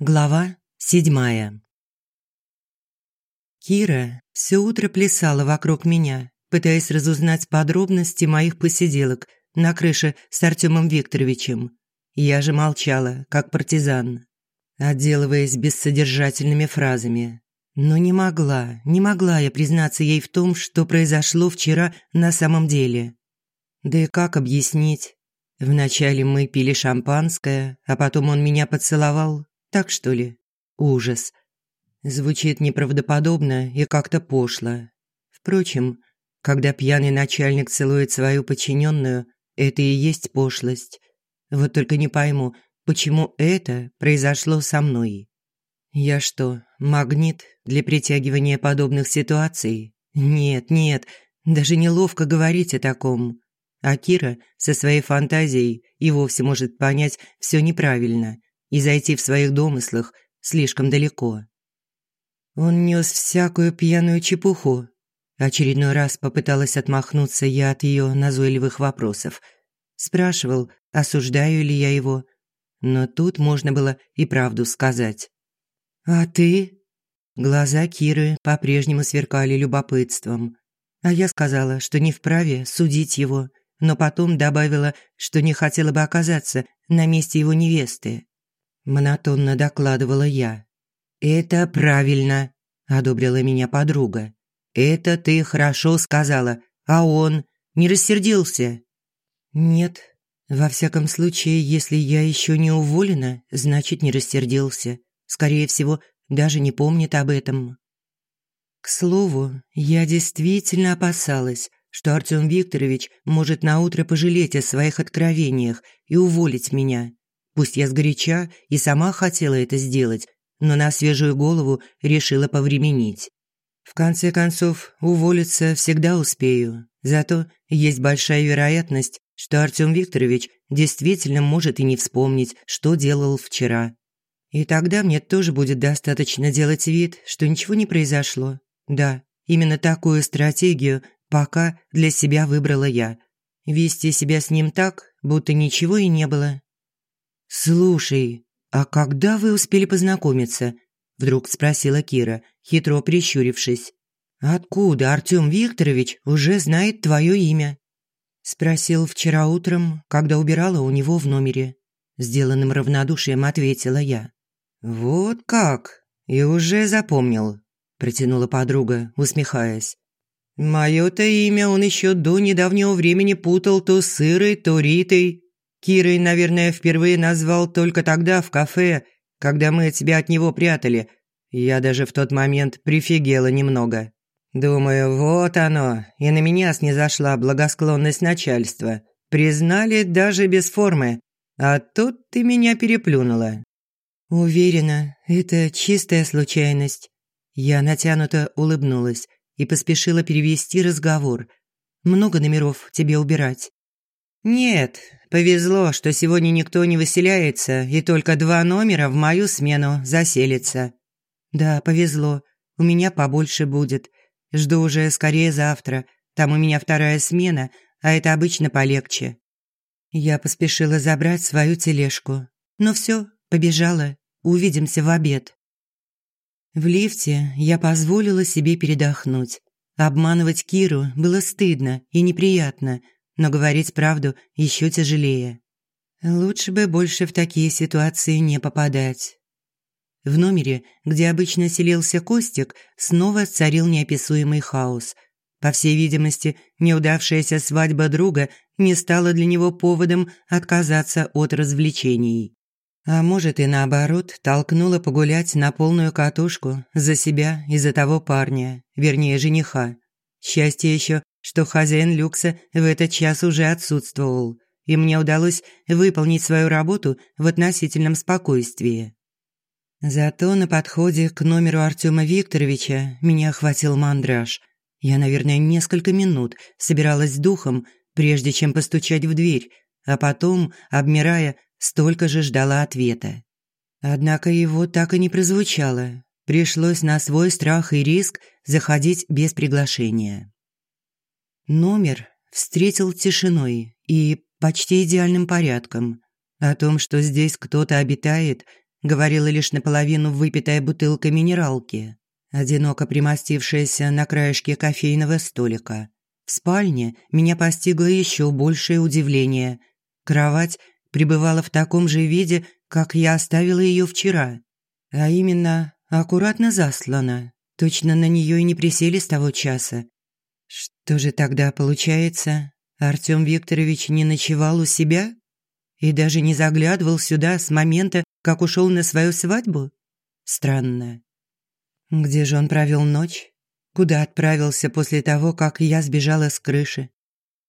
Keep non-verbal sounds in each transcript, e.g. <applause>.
Глава седьмая Кира все утро плясала вокруг меня, пытаясь разузнать подробности моих посиделок на крыше с Артемом Викторовичем. Я же молчала, как партизан, отделываясь бессодержательными фразами. Но не могла, не могла я признаться ей в том, что произошло вчера на самом деле. Да и как объяснить? Вначале мы пили шампанское, а потом он меня поцеловал так что ли? Ужас. Звучит неправдоподобно и как-то пошло. Впрочем, когда пьяный начальник целует свою подчиненную, это и есть пошлость. Вот только не пойму, почему это произошло со мной. Я что, магнит для притягивания подобных ситуаций? Нет, нет, даже неловко говорить о таком. А Кира со своей фантазией и вовсе может понять все неправильно и зайти в своих домыслах слишком далеко. Он нес всякую пьяную чепуху. Очередной раз попыталась отмахнуться я от ее назойливых вопросов. Спрашивал, осуждаю ли я его. Но тут можно было и правду сказать. «А ты?» Глаза Киры по-прежнему сверкали любопытством. А я сказала, что не вправе судить его, но потом добавила, что не хотела бы оказаться на месте его невесты монотонно докладывала я. «Это правильно», – одобрила меня подруга. «Это ты хорошо сказала, а он не рассердился?» «Нет, во всяком случае, если я еще не уволена, значит, не рассердился. Скорее всего, даже не помнит об этом». К слову, я действительно опасалась, что Артем Викторович может наутро пожалеть о своих откровениях и уволить меня. Пусть я сгоряча и сама хотела это сделать, но на свежую голову решила повременить. В конце концов, уволиться всегда успею. Зато есть большая вероятность, что Артём Викторович действительно может и не вспомнить, что делал вчера. И тогда мне тоже будет достаточно делать вид, что ничего не произошло. Да, именно такую стратегию пока для себя выбрала я. Вести себя с ним так, будто ничего и не было, «Слушай, а когда вы успели познакомиться?» – вдруг спросила Кира, хитро прищурившись. «Откуда Артём Викторович уже знает твое имя?» Спросил вчера утром, когда убирала у него в номере. Сделанным равнодушием ответила я. «Вот как? И уже запомнил», – протянула подруга, усмехаясь. «Моё-то имя он еще до недавнего времени путал то с Ирой, то Ритой, Кирой, наверное, впервые назвал только тогда в кафе, когда мы тебя от него прятали. Я даже в тот момент прифигела немного. Думаю, вот оно, и на меня снизошла благосклонность начальства. Признали даже без формы. А тут ты меня переплюнула. Уверена, это чистая случайность. Я натянуто улыбнулась и поспешила перевести разговор. Много номеров тебе убирать. «Нет, повезло, что сегодня никто не выселяется, и только два номера в мою смену заселится». «Да, повезло. У меня побольше будет. Жду уже скорее завтра. Там у меня вторая смена, а это обычно полегче». Я поспешила забрать свою тележку. «Ну все, побежала. Увидимся в обед». В лифте я позволила себе передохнуть. Обманывать Киру было стыдно и неприятно – но говорить правду еще тяжелее. Лучше бы больше в такие ситуации не попадать. В номере, где обычно селился Костик, снова царил неописуемый хаос. По всей видимости, неудавшаяся свадьба друга не стала для него поводом отказаться от развлечений. А может и наоборот, толкнула погулять на полную катушку за себя и за того парня, вернее жениха. Счастье еще, что хозяин люкса в этот час уже отсутствовал, и мне удалось выполнить свою работу в относительном спокойствии. Зато на подходе к номеру Артема Викторовича меня охватил мандраж. Я, наверное, несколько минут собиралась с духом, прежде чем постучать в дверь, а потом, обмирая, столько же ждала ответа. Однако его так и не прозвучало. Пришлось на свой страх и риск заходить без приглашения. Номер встретил тишиной и почти идеальным порядком. О том, что здесь кто-то обитает, говорила лишь наполовину выпитая бутылка минералки, одиноко примостившаяся на краешке кофейного столика. В спальне меня постигло еще большее удивление. Кровать пребывала в таком же виде, как я оставила ее вчера. А именно, аккуратно заслана. Точно на нее и не присели с того часа. Что же тогда получается? Артём Викторович не ночевал у себя? И даже не заглядывал сюда с момента, как ушел на свою свадьбу? Странно. Где же он провел ночь? Куда отправился после того, как я сбежала с крыши?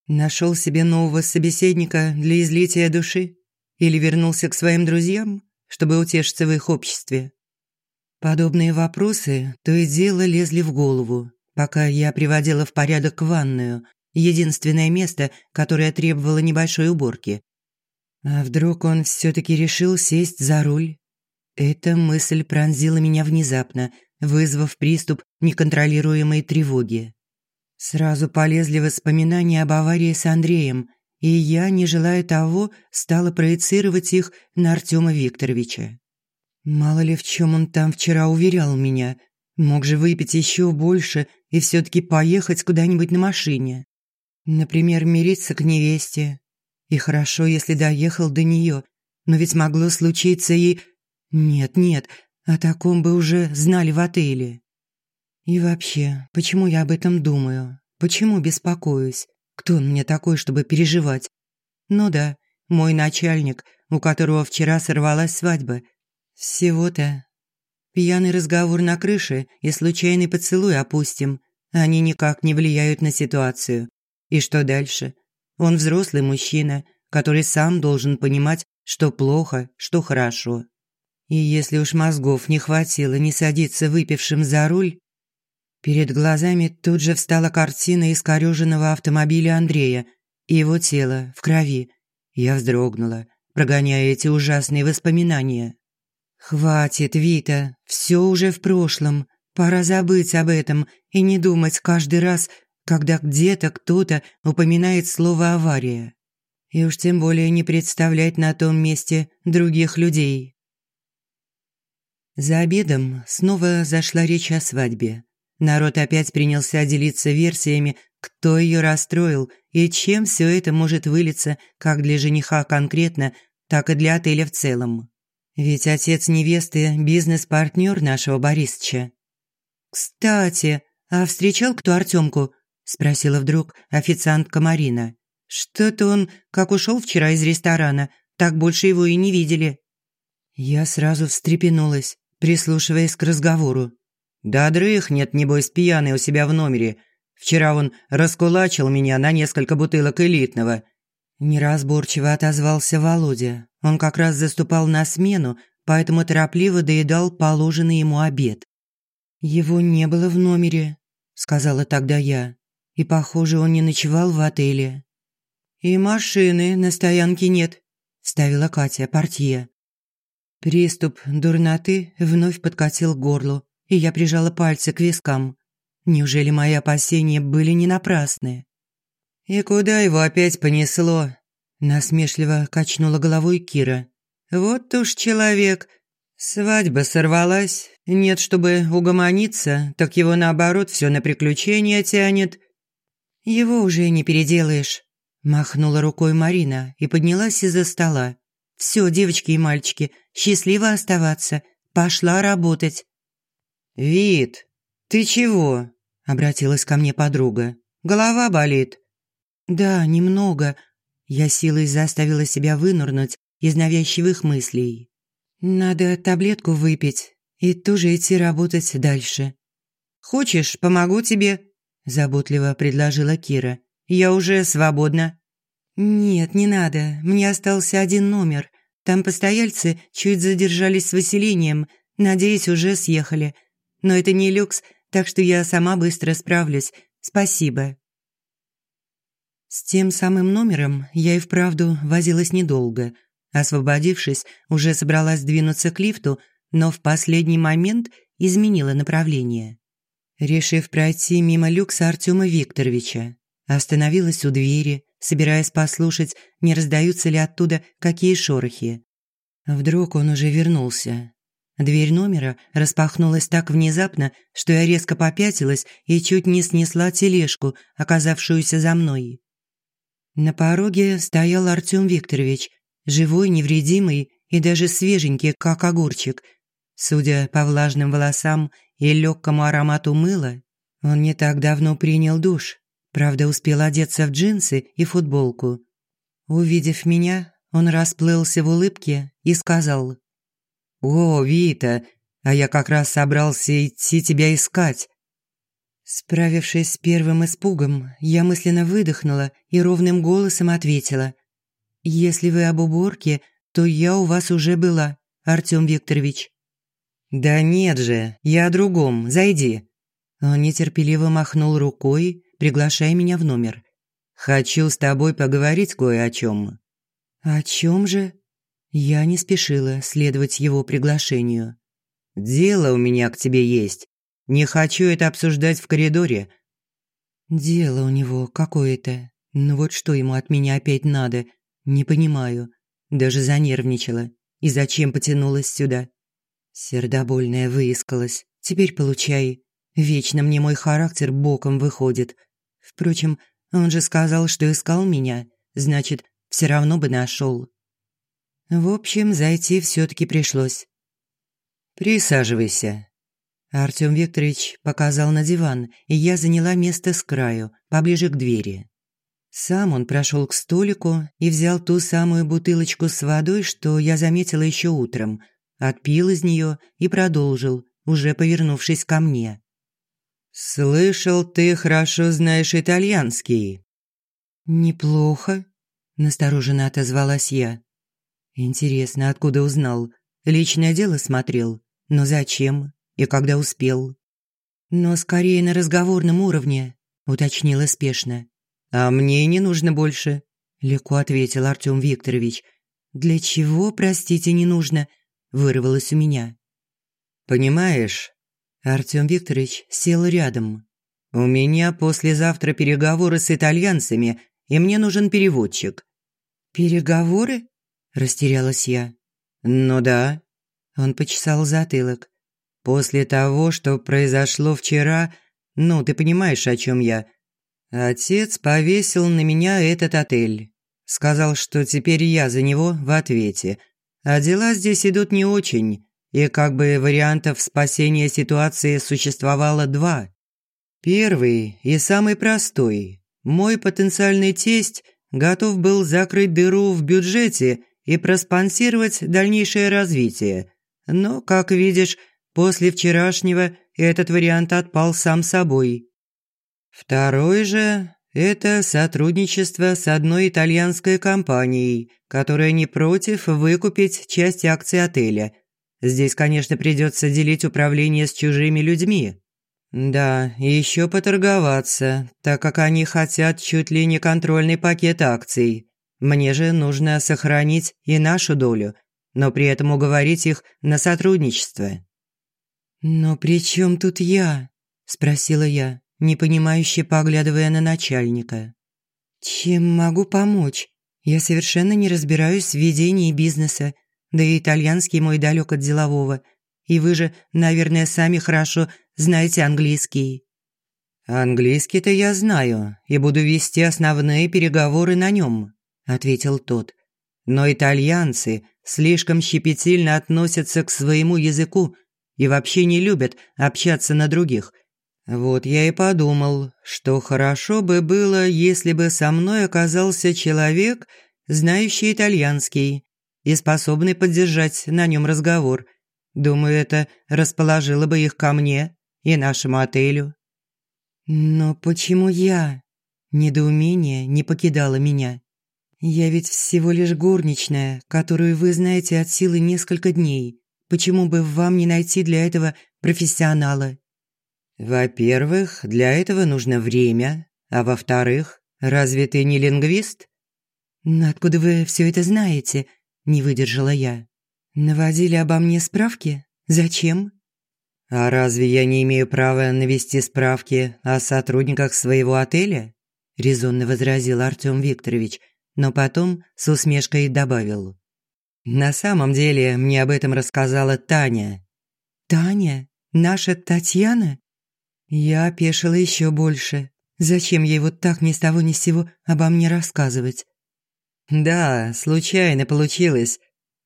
Нашел себе нового собеседника для излития души? Или вернулся к своим друзьям, чтобы утешиться в их обществе? Подобные вопросы то и дело лезли в голову, пока я приводила в порядок ванную, единственное место, которое требовало небольшой уборки. А вдруг он все-таки решил сесть за руль? Эта мысль пронзила меня внезапно, вызвав приступ неконтролируемой тревоги. Сразу полезли воспоминания об аварии с Андреем, и я, не желая того, стала проецировать их на Артема Викторовича. Мало ли в чем он там вчера уверял меня. Мог же выпить еще больше и все-таки поехать куда-нибудь на машине. Например, мириться к невесте. И хорошо, если доехал до нее, но ведь могло случиться и... Нет, нет, о таком бы уже знали в отеле. И вообще, почему я об этом думаю? Почему беспокоюсь? Кто он мне такой, чтобы переживать? Ну да, мой начальник, у которого вчера сорвалась свадьба – всего-то. Пьяный разговор на крыше и случайный поцелуй опустим. Они никак не влияют на ситуацию. И что дальше? Он взрослый мужчина, который сам должен понимать, что плохо, что хорошо. И если уж мозгов не хватило не садиться выпившим за руль, перед глазами тут же встала картина искорёженного автомобиля Андрея и его тело в крови. Я вздрогнула, прогоняя эти ужасные воспоминания. «Хватит, Вита, все уже в прошлом. Пора забыть об этом и не думать каждый раз, когда где-то кто-то упоминает слово «авария». И уж тем более не представлять на том месте других людей. За обедом снова зашла речь о свадьбе. Народ опять принялся делиться версиями, кто ее расстроил и чем все это может вылиться как для жениха конкретно, так и для отеля в целом. Ведь отец невесты – бизнес-партнер нашего Борисыча. «Кстати, а встречал кто Артемку?» – спросила вдруг официантка Марина. «Что-то он, как ушел вчера из ресторана, так больше его и не видели». Я сразу встрепенулась, прислушиваясь к разговору. «Да дрых нет, небось, пьяный у себя в номере. Вчера он раскулачил меня на несколько бутылок элитного». Неразборчиво отозвался Володя. Он как раз заступал на смену, поэтому торопливо доедал положенный ему обед. «Его не было в номере», – сказала тогда я. «И, похоже, он не ночевал в отеле». «И машины на стоянке нет», – ставила Катя, портье. Приступ дурноты вновь подкатил к горлу, и я прижала пальцы к вискам. Неужели мои опасения были не напрасны? «И куда его опять понесло?» Насмешливо качнула головой Кира. «Вот уж человек. Свадьба сорвалась. Нет, чтобы угомониться, так его наоборот все на приключения тянет». «Его уже не переделаешь», – махнула рукой Марина и поднялась из-за стола. «Все, девочки и мальчики, счастливо оставаться. Пошла работать». «Вид, ты чего?» – обратилась ко мне подруга. «Голова болит». «Да, немного», я силой заставила себя вынырнуть из навязчивых мыслей. Надо таблетку выпить и тоже идти работать дальше. «Хочешь, помогу тебе?» – заботливо предложила Кира. «Я уже свободна». «Нет, не надо. Мне остался один номер. Там постояльцы чуть задержались с выселением. Надеюсь, уже съехали. Но это не люкс, так что я сама быстро справлюсь. Спасибо». С тем самым номером я и вправду возилась недолго. Освободившись, уже собралась двинуться к лифту, но в последний момент изменила направление. Решив пройти мимо люкса Артема Викторовича, остановилась у двери, собираясь послушать, не раздаются ли оттуда какие шорохи. Вдруг он уже вернулся. Дверь номера распахнулась так внезапно, что я резко попятилась и чуть не снесла тележку, оказавшуюся за мной. На пороге стоял Артём Викторович, живой, невредимый и даже свеженький, как огурчик. Судя по влажным волосам и легкому аромату мыла, он не так давно принял душ. Правда, успел одеться в джинсы и футболку. Увидев меня, он расплылся в улыбке и сказал «О, Вита, а я как раз собрался идти тебя искать». Справившись с первым испугом, я мысленно выдохнула и ровным голосом ответила. «Если вы об уборке, то я у вас уже была, Артём Викторович». «Да нет же, я о другом, зайди». Он нетерпеливо махнул рукой, приглашая меня в номер. «Хочу с тобой поговорить кое о чем». «О чем же?» Я не спешила следовать его приглашению. «Дело у меня к тебе есть. Не хочу это обсуждать в коридоре». «Дело у него какое-то. Ну вот что ему от меня опять надо? Не понимаю. Даже занервничала. И зачем потянулась сюда?» Сердобольная выискалась. Теперь получай. Вечно мне мой характер боком выходит. Впрочем, он же сказал, что искал меня. Значит, все равно бы нашел. В общем, зайти все-таки пришлось. «Присаживайся». Артём Викторович показал на диван, и я заняла место с краю, поближе к двери. Сам он прошел к столику и взял ту самую бутылочку с водой, что я заметила еще утром, отпил из нее и продолжил, уже повернувшись ко мне. «Слышал, ты хорошо знаешь итальянский». «Неплохо», – настороженно отозвалась я. Интересно, откуда узнал? Личное дело смотрел? Но зачем? И когда успел? Но скорее на разговорном уровне, уточнила спешно. А мне не нужно больше, легко ответил Артём Викторович. Для чего, простите, не нужно? вырвалось у меня. Понимаешь, Артём Викторович сел рядом. У меня послезавтра переговоры с итальянцами, и мне нужен переводчик. Переговоры? Растерялась я. «Ну да». Он почесал затылок. «После того, что произошло вчера, ну, ты понимаешь, о чем я. Отец повесил на меня этот отель. Сказал, что теперь я за него в ответе. А дела здесь идут не очень, и как бы вариантов спасения ситуации существовало два. Первый и самый простой. Мой потенциальный тесть готов был закрыть дыру в бюджете – и проспонсировать дальнейшее развитие. Но, как видишь, после вчерашнего этот вариант отпал сам собой. Второй же – это сотрудничество с одной итальянской компанией, которая не против выкупить часть акций отеля. Здесь, конечно, придется делить управление с чужими людьми. Да, и еще поторговаться, так как они хотят чуть ли не контрольный пакет акций. Мне же нужно сохранить и нашу долю, но при этом уговорить их на сотрудничество». «Но при чем тут я?» – спросила я, непонимающе поглядывая на начальника. «Чем могу помочь? Я совершенно не разбираюсь в ведении бизнеса, да и итальянский мой далек от делового. И вы же, наверное, сами хорошо знаете английский». «Английский-то я знаю и буду вести основные переговоры на нем», – ответил тот. «Но итальянцы слишком щепетильно относятся к своему языку и вообще не любят общаться на других. Вот я и подумал, что хорошо бы было, если бы со мной оказался человек, знающий итальянский и способный поддержать на нем разговор. Думаю, это расположило бы их ко мне и нашему отелю». «Но почему я?» Недоумение не покидало меня. «Я ведь всего лишь горничная, которую вы знаете от силы несколько дней. Почему бы вам не найти для этого профессионала?» «Во-первых, для этого нужно время, а во-вторых, разве ты не лингвист?» «Но откуда вы все это знаете?» – не выдержала я. «Наводили обо мне справки? Зачем?» «А разве я не имею права навести справки о сотрудниках своего отеля?» – резонно возразил Артём Викторович – но потом с усмешкой добавил. На самом деле, мне об этом рассказала Таня. Таня? Наша Татьяна? Я опешила еще больше. Зачем ей вот так ни с того ни с сего обо мне рассказывать? Да, случайно получилось.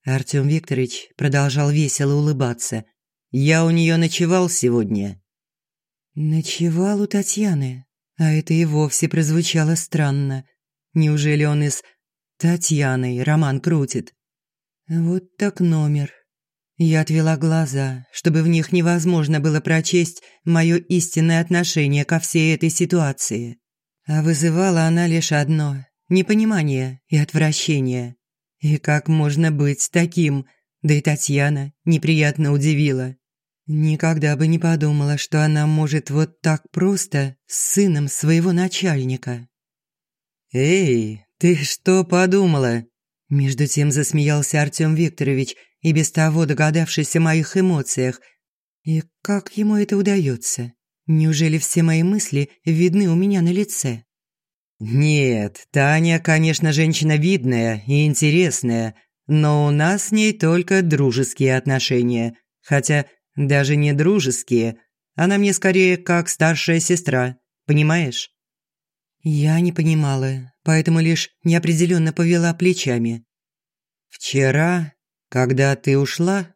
Артём Викторович продолжал весело улыбаться. Я у нее ночевал сегодня. Ночевал у Татьяны, а это и вовсе прозвучало странно. Неужели он из Татьяной роман крутит? Вот так номер. Я отвела глаза, чтобы в них невозможно было прочесть мое истинное отношение ко всей этой ситуации. А вызывала она лишь одно – непонимание и отвращение. И как можно быть таким? Да и Татьяна неприятно удивила. Никогда бы не подумала, что она может вот так просто с сыном своего начальника. «Эй, ты что подумала?» Между тем засмеялся Артём Викторович – и без того догадавшись о моих эмоциях. И как ему это удается? Неужели все мои мысли видны у меня на лице? «Нет, Таня, конечно, женщина видная и интересная, но у нас с ней только дружеские отношения. Хотя даже не дружеские. Она мне скорее как старшая сестра, понимаешь?» Я не понимала, поэтому лишь неопределенно повела плечами. «Вчера когда ты ушла,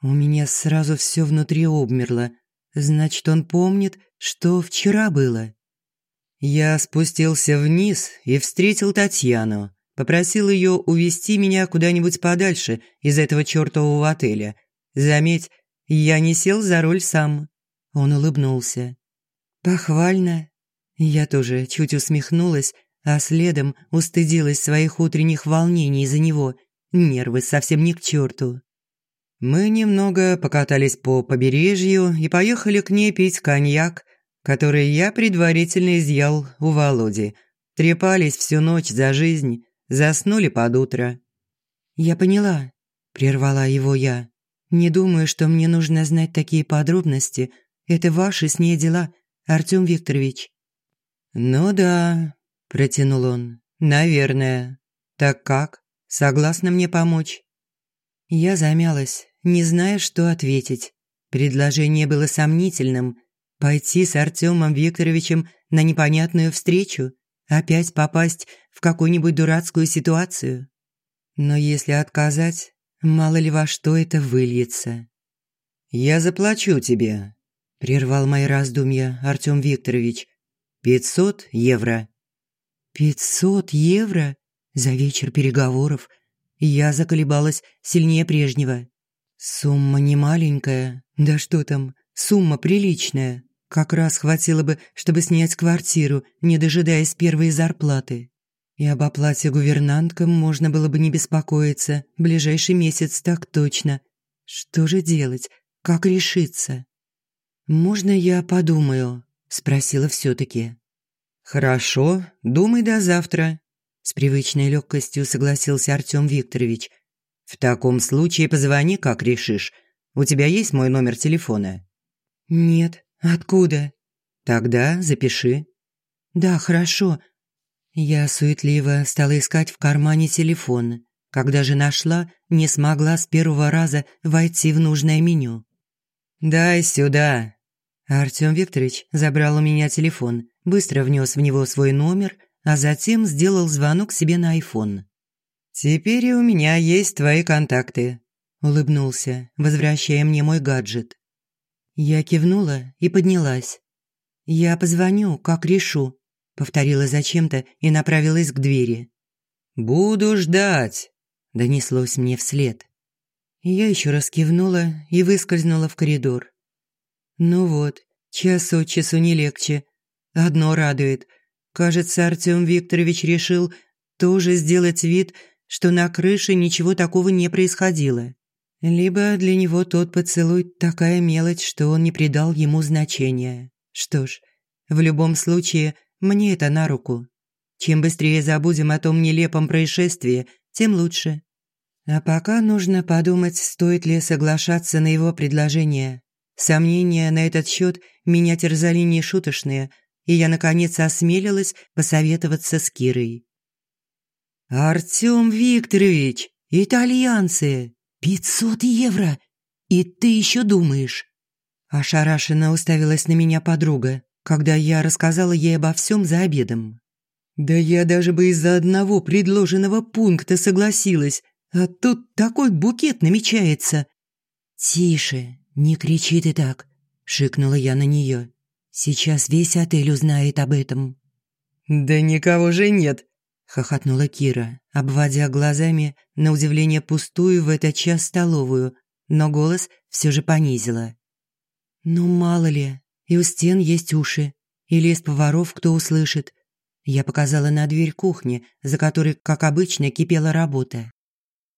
у меня сразу все внутри обмерло. Значит, он помнит, что вчера было. Я спустился вниз и встретил Татьяну. Попросил ее увезти меня куда-нибудь подальше из этого чертового отеля. Заметь, я не сел за руль сам. Он улыбнулся. Похвально. Я тоже чуть усмехнулась, а следом устыдилась своих утренних волнений за него – Нервы совсем не к черту. Мы немного покатались по побережью и поехали к ней пить коньяк, который я предварительно изъял у Володи. Трепались всю ночь за жизнь, заснули под утро. «Я поняла», – прервала его я. «Не думаю, что мне нужно знать такие подробности. Это ваши с ней дела, Артём Викторович». «Ну да», – протянул он, – «наверное. Так как?» Согласна мне помочь?» Я замялась, не зная, что ответить. Предложение было сомнительным. Пойти с Артемом Викторовичем на непонятную встречу? Опять попасть в какую-нибудь дурацкую ситуацию? Но если отказать, мало ли во что это выльется. «Я заплачу тебе», – прервал мои раздумья Артем Викторович. «Пятьсот евро». «Пятьсот евро?» За вечер переговоров я заколебалась сильнее прежнего. Сумма не маленькая, да что там, сумма приличная. Как раз хватило бы, чтобы снять квартиру, не дожидаясь первой зарплаты. И об оплате гувернанткам можно было бы не беспокоиться, ближайший месяц так точно. Что же делать? Как решиться? «Можно я подумаю?» – спросила все таки «Хорошо, думай до завтра», с привычной легкостью согласился Артем Викторович. «В таком случае позвони, как решишь. У тебя есть мой номер телефона?» «Нет. Откуда?» «Тогда запиши». «Да, хорошо». Я суетливо стала искать в кармане телефон. Когда же нашла, не смогла с первого раза войти в нужное меню. «Дай сюда». Артем Викторович забрал у меня телефон, быстро внес в него свой номер – а затем сделал звонок себе на айфон. «Теперь и у меня есть твои контакты», – улыбнулся, возвращая мне мой гаджет. Я кивнула и поднялась. «Я позвоню, как решу», – повторила зачем-то и направилась к двери. «Буду ждать», – донеслось мне вслед. Я еще раз кивнула и выскользнула в коридор. Ну вот, час от часу не легче. Одно радует – Кажется, Артём Викторович решил тоже сделать вид, что на крыше ничего такого не происходило. Либо для него тот поцелуй такая мелочь, что он не придал ему значения. Что ж, в любом случае, мне это на руку. Чем быстрее забудем о том нелепом происшествии, тем лучше. А пока нужно подумать, стоит ли соглашаться на его предложение. Сомнения на этот счет меня терзали нешуточные – и я, наконец, осмелилась посоветоваться с Кирой. «Артём Викторович, Итальянцы! Пятьсот евро! И ты еще думаешь?» Ошарашенно уставилась на меня подруга, когда я рассказала ей обо всем за обедом. «Да я даже бы из-за одного предложенного пункта согласилась, а тут такой букет намечается». «Тише, не кричи ты так», – шикнула я на нее. «Сейчас весь отель узнает об этом». «Да никого же нет», – хохотнула Кира, обводя глазами на удивление пустую в этот час столовую, но голос все же понизила. «Ну, мало ли, и у стен есть уши. Или из поваров кто услышит». Я показала на дверь кухни, за которой, как обычно, кипела работа.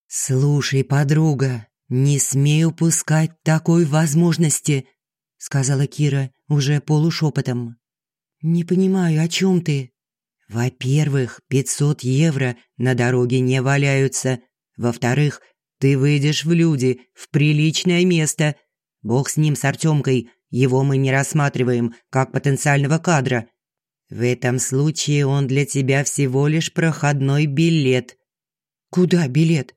«Слушай, подруга, не смей упускать такой возможности», сказала Кира уже полушепотом. «Не понимаю, о чем ты?» «Во-первых, пятьсот евро на дороге не валяются. Во-вторых, ты выйдешь в люди, в приличное место. Бог с ним, с Артемкой, его мы не рассматриваем как потенциального кадра. В этом случае он для тебя всего лишь проходной билет. Куда билет?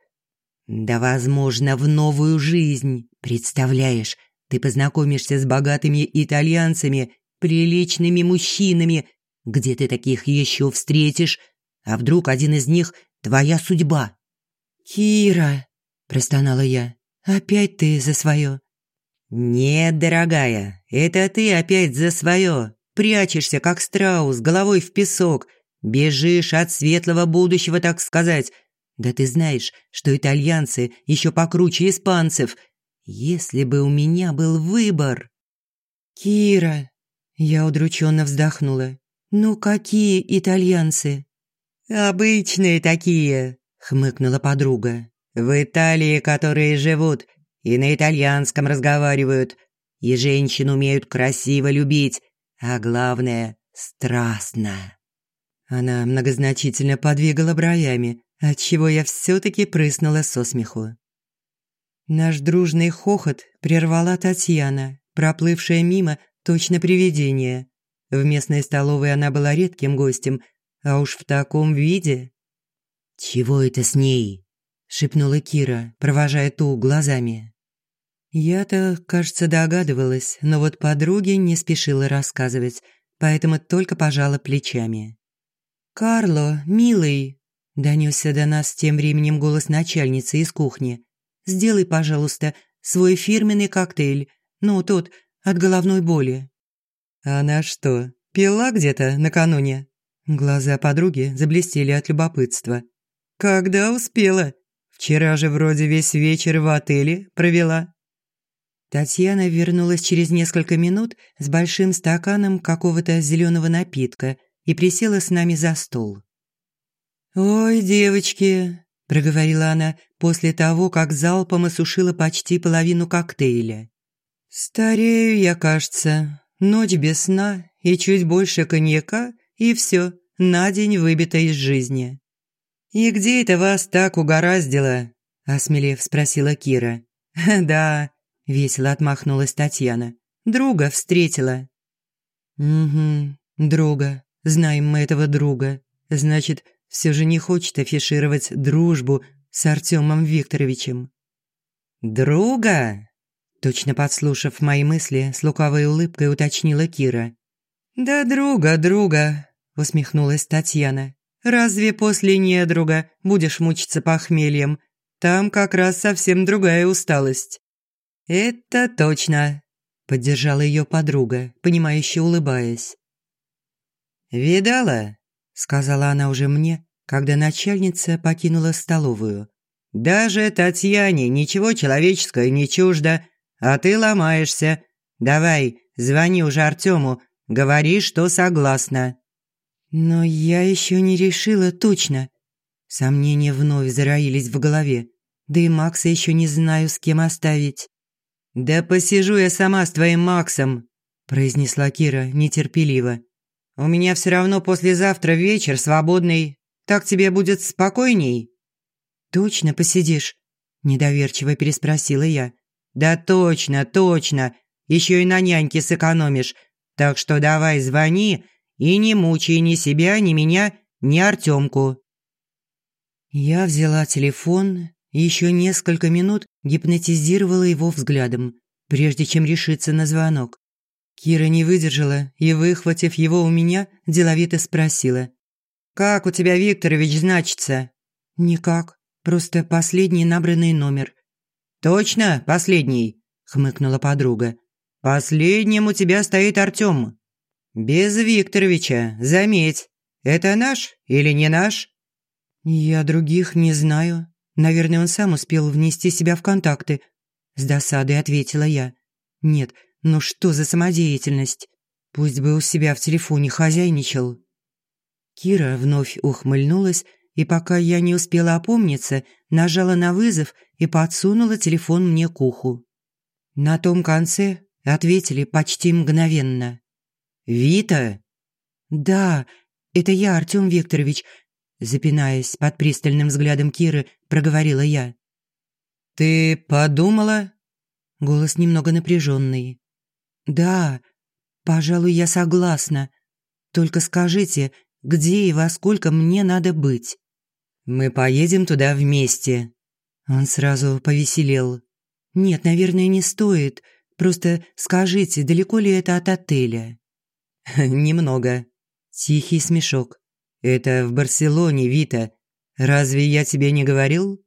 Да, возможно, в новую жизнь. Представляешь, ты познакомишься с богатыми итальянцами, приличными мужчинами. Где ты таких еще встретишь? А вдруг один из них твоя судьба? Кира, простонала я. Опять ты за свое. «Нет, дорогая, это ты опять за свое. Прячешься, как страус, головой в песок. Бежишь от светлого будущего, так сказать. Да ты знаешь, что итальянцы еще покруче испанцев. Если бы у меня был выбор...» «Кира...» Я удрученно вздохнула. «Ну какие итальянцы?» «Обычные такие», — хмыкнула подруга. «В Италии, которые живут, и на итальянском разговаривают, и женщин умеют красиво любить, а главное – страстно». Она многозначительно подвигала бровями, отчего я все-таки прыснула со смеху. Наш дружный хохот прервала Татьяна, проплывшая мимо точно привидение. В местной столовой она была редким гостем, а уж в таком виде. «Чего это с ней?» – шепнула Кира, провожая ту глазами. Я-то, кажется, догадывалась, но вот подруге не спешила рассказывать, поэтому только пожала плечами. «Карло, милый!» – донесся до нас тем временем голос начальницы из кухни. «Сделай, пожалуйста, свой фирменный коктейль, ну, тот, от головной боли». «Она что, пила где-то накануне?» Глаза подруги заблестели от любопытства. «Когда успела? Вчера же вроде весь вечер в отеле провела». Татьяна вернулась через несколько минут с большим стаканом какого-то зеленого напитка и присела с нами за стол. «Ой, девочки», – проговорила она после того, как залпом осушила почти половину коктейля. «Старею я, кажется. Ночь без сна и чуть больше коньяка, и все, на день выбита из жизни». «И где это вас так угораздило?» – осмелев спросила Кира. «Да, Весело отмахнулась Татьяна. Друга встретила. Угу, друга. Знаем мы этого друга. Значит, все же не хочет афишировать дружбу с Артемом Викторовичем. Друга? Точно подслушав мои мысли, с лукавой улыбкой уточнила Кира. «Да друга, друга», – усмехнулась Татьяна. «Разве после недруга будешь мучиться похмельем? Там как раз совсем другая усталость». «Это точно», – поддержала ее подруга, понимающе улыбаясь. «Видала?» – сказала она уже мне, когда начальница покинула столовую. «Даже Татьяне ничего человеческого не чуждо, а ты ломаешься. Давай, звони уже Артему, говори, что согласна». «Но я еще не решила точно». Сомнения вновь зароились в голове. Да и Макса еще не знаю, с кем оставить. «Да посижу я сама с твоим Максом», – произнесла Кира нетерпеливо. «У меня все равно послезавтра вечер свободный. Так тебе будет спокойней?» «Точно посидишь?» – недоверчиво переспросила я. «Да точно, точно. Еще и на няньке сэкономишь. Так что давай звони и не мучай ни себя, ни меня, ни Артемку». Я взяла телефон еще несколько минут гипнотизировала его взглядом, прежде чем решиться на звонок. Кира не выдержала и, выхватив его у меня, деловито спросила. «Как у тебя Викторович значится?» «Никак, просто последний набранный номер». «Точно последний?» – хмыкнула подруга. «Последним у тебя стоит Артём». «Без Викторовича, заметь. Это наш или не наш?» «Я других не знаю. Наверное, он сам успел внести себя в контакты». С досадой ответила я. «Нет, ну что за самодеятельность? Пусть бы у себя в телефоне хозяйничал». Кира вновь ухмыльнулась, и пока я не успела опомниться, нажала на вызов и подсунула телефон мне к уху. На том конце ответили почти мгновенно. «Вита?» «Да, это я, Артём Викторович», запинаясь под пристальным взглядом Киры, проговорила я. «Ты подумала?» Голос немного напряженный. «Да, пожалуй, я согласна. Только скажите, где и во сколько мне надо быть?» «Мы поедем туда вместе». Он сразу повеселел. «Нет, наверное, не стоит. Просто скажите, далеко ли это от отеля?» <laughs> «Немного». Тихий смешок. «Это в Барселоне, Вита. Разве я тебе не говорил?»